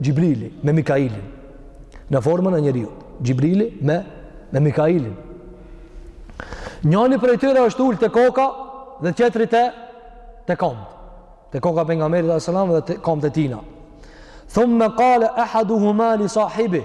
Xhibrili me Mikailin në formën e njeriut. Xhibrili me me Mikailin. Njani prej tyre është ul te koka dhe tjetri te te kombt. Te koka Pejgamberit alejhi selam dhe te kombt e tina. Thumme kale ahaduhuma li sahibih.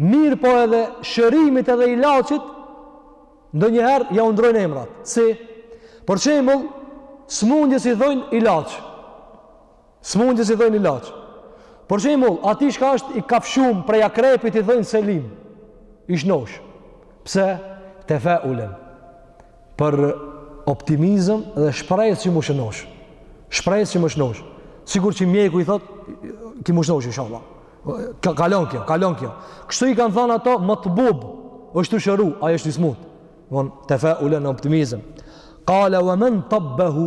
mirëpo edhe shërimit edhe ilaçit ndonjëherë jau ndrrojnë emrat. Si për shembull smundjes i thojnë ilaç. Smundjes i thojnë ilaç. Për shembull, ati çka është i kafshum prej akrepit i thojnë selim. I shnosh. Pse? Tefaulen. për optimizëm dhe shpresë që m'u shnosh. Shpresë që m'u shnosh. Sikur që mjeku i thot, ki m'u shnosh inshallah. Kalon kjo, kalon kjo. Kështu i kanë thënë ato metbub, është tu shëru, ai është i smut. Domethon tefaulen optimizëm. Qala wa man tabbahu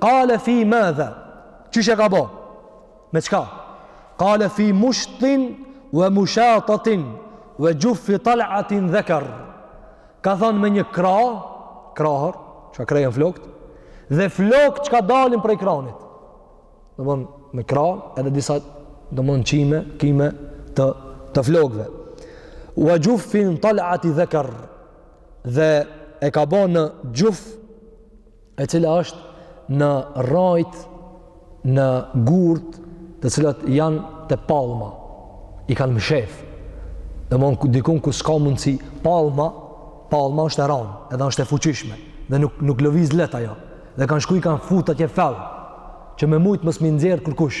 Kale fi madha, qysh e ka bo? Me çka? Kale fi mushtin ve mushatatin ve xhuffi talatin dheker. Ka thonë me një kra, krahër, çka krehën flokt, dhe flokt çka dalin prej kranit. Domethon, me kran, edhe disa, domethon, qime, qime të, të flokve. Ve xhuffi talatin dheker. Dhe e ka bo në xhuff e cila është në rrajt në gurt të cilat janë te palma i kanë mshef domethon dikun ku s'ka mundësi palma palma është e ranë edhe është e fuqishme dhe nuk, nuk lëviz leht ajo dhe kanë shku i kanë fut atje fell që me mujtë mos m'i nxjerr kërkush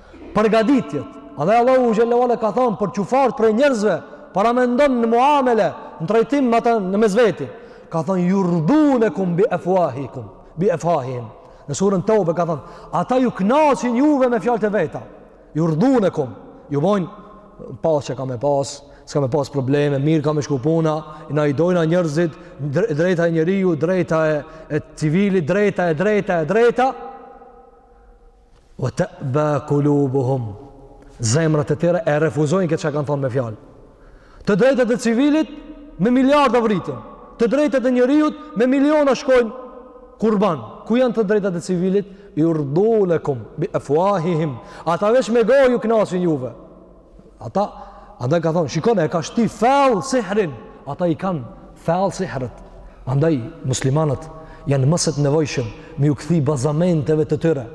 përgatitjet. Andaj Allahu xhel-le ve ala ka thënë për qufart prej njerëzve paramendon në muamele, në trajtim me ata në mesveti. Ka thënë jurdunekum bi efvahikum, bi efvahihim. Në surën Tobe ka thënë, ata ju knaqin juve me fjalët e veta. Jurdunekum, ju bojnë paqe ka me pas, s'ka me pas probleme, mirë ka me shku puna, na i dojna njerëzit, drejta e njeriut, drejta e, e civilit, drejta e drejta e drejta, Ve te'ba kulubuhum, zemrat e tyre e refuzojnë këtë që kanë thonë me fjalë. Të drejtat e civilit me miliarda vriten, të drejtat e njeriut me miliona shkojnë kurban. Ku janë të drejtat e civilit? Jurdunekum bi efvahihim. Ata veç me gojë ju knasin juve. Ata, andaj ka thonë, shikone, e ka shti fell sihrin. Ata i kanë fell sihret. Andaj, muslimanët janë më se të nevojshëm me ju kthy bazamenteve të tyre,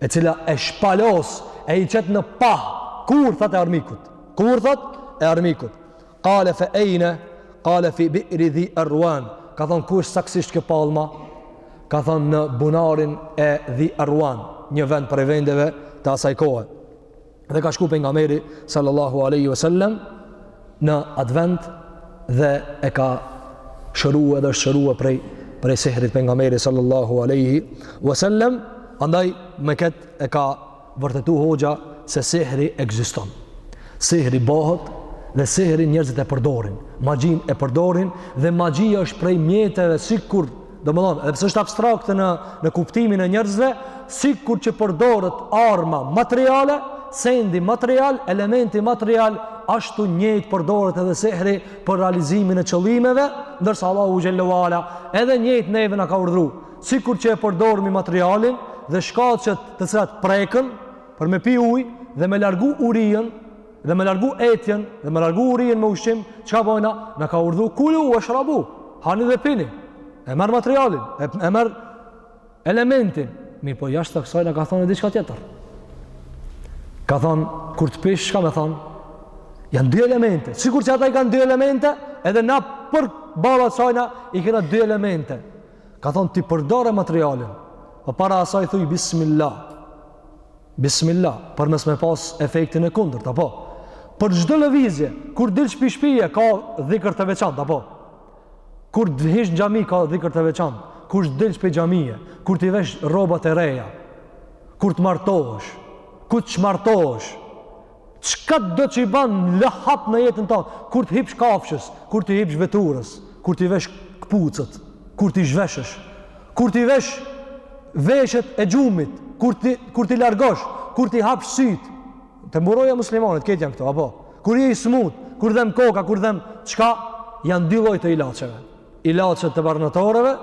e cila e shpalos e i qet në pah kurthat e armikut. Kurthat e armikut. Kale fe ejne, kale fi biri Dhi Eruan. Ka thonë, ku është saksisht kjo palma? Ka thonë, në bunarin e Dhi Eruan, një vend prej vendeve të asaj kohe. dhe ka shku Pejgamberi sallallahu aleyhi ve sellem në at vend dhe e ka shëru edhe është shërue prej, prej sehrit Pejgamberi sallallahu aleyhi ve sellem andaj me këtë e ka vërtetu hoxha se sehri ekziston sehri bohet dhe sehri njerëzit e përdorin magjinë e përdorin dhe magjia është prej mjeteve sikur Do me thonë, edhe pse është abstrakte në, në kuptimin e njerëzve, sikur që përdoret arma materiale, sendi material, elementi material, ashtu njëjtë përdoret edhe sehri për realizimin e qëllimeve, ndërsa Allahu xhele ve ala, edhe njëjtë neve na ka urdhru, sikur që e përdormi materialin dhe shkaqet të cilat preken për me pi ujë dhe me largu urinë, Dhe me largu etjen, dhe me largu urinë me ushqim, çka bojna? Na ka urdhru kulu veshrabu, hani dhe pini. E merr materialin, e, e merr elementin. Mirëpo jashta ksajna ka thonë e diçka tjetër. Ka thonë, kur të pish, çka me thonë? Janë dy elemente. Sikur që ata i kanë dy elemente, edhe na përballë ksajna i kena dy elemente. Ka thonë, ti përdore materialin. Po para asaj thuj, bismillah. Bismillah, për mos me pas efektin e kundërt, apo? Për çdo lëvizje, kur dilsh pi shpije, ka dhikër të veçantë, apo? Kur të hish në xhami, ka dhikër të veçantë. Kur të dilsh pi xhamie, kur t'i vesh rrobat e reja, kur të martohesh, kur të çmartohesh, Çkado që e ban lë hap në jetën tonë, kur të hipsh kafshës, kur të hipsh veturës, kur t'i vesh këpucët, kur t'i zhveshësh, kur t'i vesh veshjet e gjumit, kur t'i, kur t'i largosh, kur t'i hapsh sytë, te Mburoja e muslimanit, këtë janë këto, apo, kur je i smut, kur dhem koka, kur dhem, çka, janë dy lloj të ilaçeve. ilaçet të barnatoreve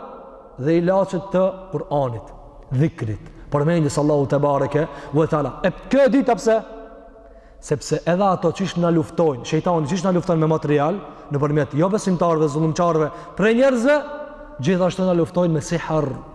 dhe ilaçet të Kur'anit, dhikrit, përmendjes Allahut tebareke ve teala. E kjo e dyta pse? Sepse edhe ato që na luftojnë, shejtani që na lufton me material, nëpërmjet jobesimtarëve, zullumqarëve, prej njerëzve, gjithashtu na luftojnë me sihër,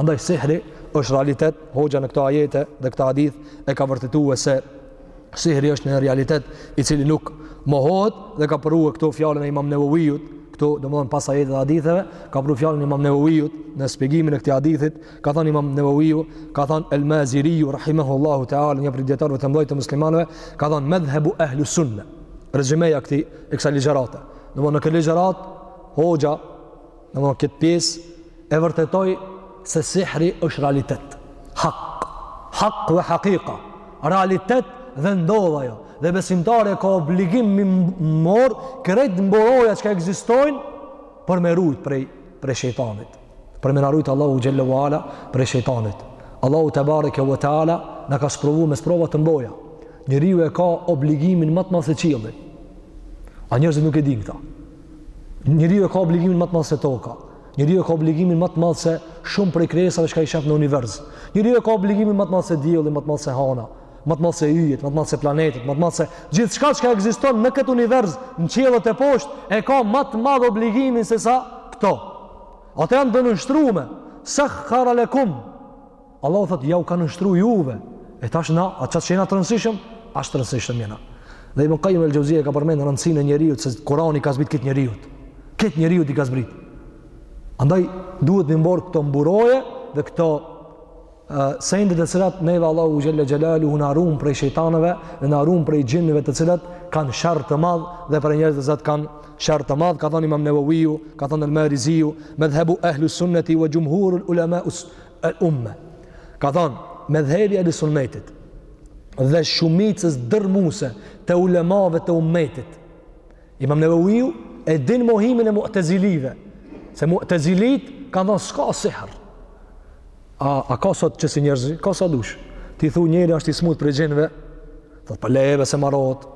Andaj sihri është realitet, hoxha në këto ajete dhe këta hadith e ka vërtetu se sihri është në realitet i cili nuk mohohet dhe ka pru edhe këto fjalën e imam Neveviut, këto domethënë pas ajeteve dhe haditheve, ka pru fjalën e imam Neveviut në shpjegimin e këtij hadithit, ka thënë imam Neveviu, ka thënë el Maziriju, rahimehullahu teala, një prej dijetarëve të mëdhajt të muslimanëve, ka thënë medhhebu ehlu sunne, rezymeja këtij e kësaj ligjërate. Domethënë në këtë ligjëratë, hoxha, Në këtë pjesë, e vërtetoi se sihri është realitet. Hak. Hak dhe hakika. Realitet dhe ndodha jo. Dhe besimtari e ka obligim me i marr krejt mburoja çka ekzistojnë për me u rujt prej, prej shejtanit. Për me na rujt Allahu xhelle ve ala prej shejtanit. Allahu tebareke ve teala na ka sprovu me sprova të mdhaja. Njeriu e ka obligimin ma të madh se qielli. A njerëzit nuk e din këta. Njeriu e ka obligimin ma të madh se toka. Njeriu e ka obligimin ma të madh se shumë prej krijesave çka i shef në univers. Njeriu e ka obligimin ma të madh se dielli, ma të madh se hana, ma të madh se yjet, ma të madh se planetet, ma të madh se gjithçka çka ekziston në këtë univers, në qiellt e poshtë, e ka ma të madh obligimin se sa këto. Ata janë të nënshtrume. Sehhara lekum Allahu thotë, jau ka nënshtru juve, e tash na, aq atë që jena të rëndësishëm, aq të rëndësishëm jena. Dhe Ibn Kajjim el Xhevzije e ka përmend rëndësinë e njeriut, se Kurani i ka zbrit këtij njeriut. Këtij njeriut i ka zbrit. Andaj, duhet me i marr këto mburoja dhe këto uh, sende të cilat neve Allahu xhelle xhelaluhu na run prej shejtanëve dhe na run prej xhinëve të cilët kanë sherr të madh dhe prej njerëzve që kanë sherr të madh, ka thonë imam Neveviu, ka thonë el Maziriju, medhhebu ehlu sunneti ve xhumhuru ulema El Umme ka thënë, medhhebi i Ehlusunnetit dhe shumicës dërmuese të ulemave të ummetit. Imam Neveviu e din mohimin e Mu'tezilive, se Mu'tezilit kanë thënë s'ka sihr. A ka sot kësi njerëz, ka sa t'dush. Ti thu njeri është i smut prej xhinëve, Thot paleve se marrohet.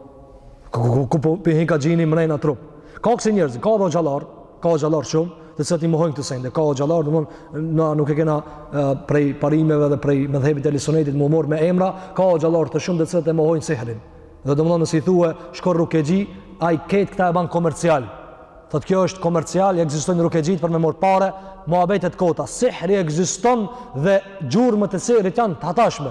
Ku, ku, ku, po i hika xhini mrena trup. Ka kësi njerëzit, ka do hoxhallarë, ka hoxhallarë shumë, të cilët i mohojnë këto sende. Ka hoxhallarë, domethënë, na nuk e kena e, prej parimeve dhe prej medhhebit ehli sunetit me u marr me emra, ka hoxhallarë shumë të cilët e mohojnë sehrin. Dhe domethënë nëse i thue, shko rukegji, a i ketë këta e ban komercial. Thot kjo është komercial, ekzistojnë rukexhit për me marr pare, muhabete të kota. Sehri ekziston dhe gjurmët e sehrit janë të hatashme.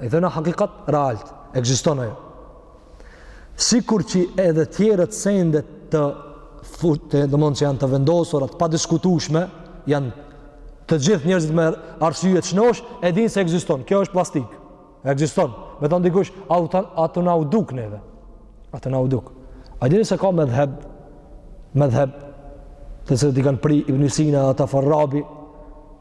E thëna hakikat realt, ekziston ajo. Sikur që edhe tjerat sende të forta, domethënë se janë të vendosura, të padiskutushme, janë të gjithë njerëzit me arsyje të shnosh, e din se ekziston. Kjo është plastik. Ekziston. Me thanë dikush, ashtu na u duk neve. Ashtu na u duk. A dini se ka medhheb, medhheb, të cilit i kanë pri Ibn Sina, e ata Farabi,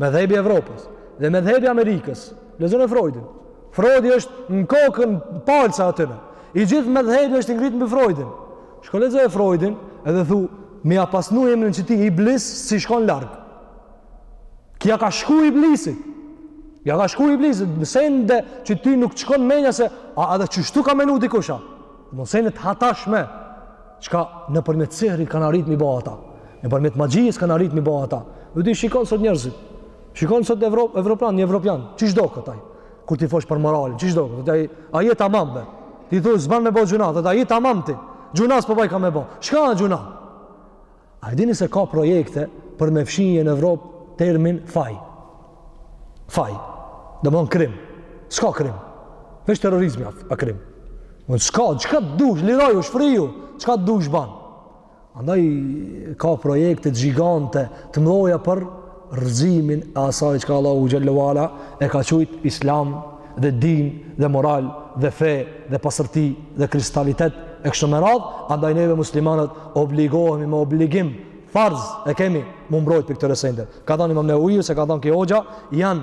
Medhhebi i Evropës dhe medhhebi i Amerikës, lexoni Freudin. Freudi është në kokën, palca aty. I gjithë medhhebi është ngrit mbi Freudin. Shko lexoje Freudin edhe thu, "Me ja pas nu emrin që ti Iblisit s'i shkon larg." Ky ja ka shku Iblisit. Ky ja ka shku Iblisit, sende që ti nuk t'shkon menja se a edhe kështu ka menu dikush a. Me sene të hatashme. Çka nëpërmjet sihrit kanë arrit mi bëu ata? Nëpërmjet magjisë kanë arrit me bo ata. Edhe ti shikon sot njerëzit. Shikon sot Evropë, Evropian, një Evropian, çish do ky t'thotë, ai. Kur t'i folsh për moralin, çish do ky t'thotë. A je tamam be. Ti thua s'ban me bo gjyna, thotë a je tamam ti. Gjynah s'po ban me bo. Çka është gjyna? A e dini se ka projekte për me fshije në Evropë termin faj? Faj, domethënë krim. S'ka krim. Veç terrorizmi, ai a krim. Domethënë s'ka, çka të dush, liroju, shfryju, çka të dush ban. Andaj ka projekte gjigante të mdhaja për rrëzimin e asaj çka Allahu xhelle ve ala e ka quajt Islam dhe din dhe moral dhe fe dhe pastërti dhe kristalitet e kështu me radh, andaj neve muslimanët obligohemi me obligim farz e kemi me u mbrojt prej këtyre sendeve. Ka thënë Imam Neveviu se ka thënë ky hoxha jonë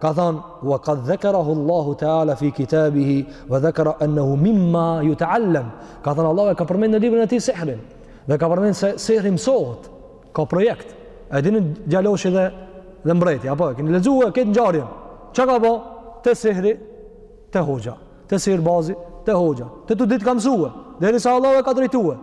ka thënë wa qad dhakarahu Allah ta'ala fi kitabihi wa dhakara annahu mimma yuta'allam ka thënë Allah e ka përmendur në librin e tij sihrin dhe ka përmendur se sihri mësohet ka projekt e dini djaloshi dhe dhe mbreti apo e keni lexuar këtë ngjarje ç'ka shku te sihri te hoxha te sihirbazi te hoxha te tu dytë ka mësuar derisa Allah e ka drejtuar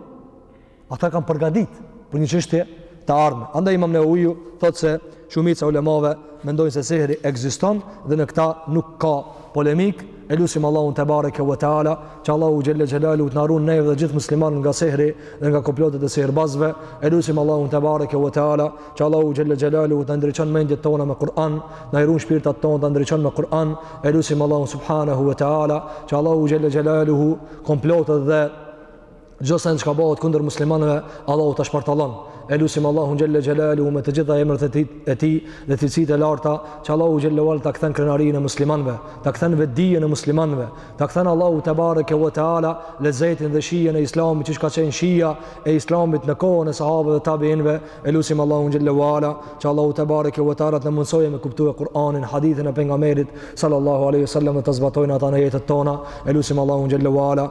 Ata kanë përgatit për një çështje të ardhme. Andaj imam Neveviu thotë se shumica e ulemave mendojnë se sihri ekziston dhe në këta nuk ka polemikë. E lusim Allahun tebareke ve teala, që Allahu xhelle xhelaluhu të na run neve dhe gjithë muslimanët nga sihri dhe nga komplotet e sihirbazve. E lusim Allahun tebareke ve teala, që Allahu xhelle xhelaluhu t'i ndriçon mendjet tona me Kur'an, na i run shpirtat tona, t'i ndriçon me Kur'an. E lusim Allahun subhanehu ve teala, që Allahu xhelle xhelaluhu komplotet dhe Çdo send çka bëhet kundër muslimanëve, Allahu ta shpartallon. E lusim Allahun xhelle xhelaluhu me të gjitha emrat e mira të tij dhe cilësitë e larta, që Allahu xhelle ve ala ta kthen krenarinë e muslimanëve, ta kthen vetdijen e muslimanëve, ta kthen Allahu tebareke ve teala lezetin dhe shijen e Islamit, ç'ka qenë shija e Islamit në kohën e sahabëve dhe tabiinëve. E lusim Allahun xhelle ve ala, që Allahu tebareke ve teala të na mësojë me kuptue Kur'anin, hadithin e pejgamberit sallallahu alaihi wasallam, ta zbatojmë ata në jetën tonë. E lusim Allahun xhelle ve ala,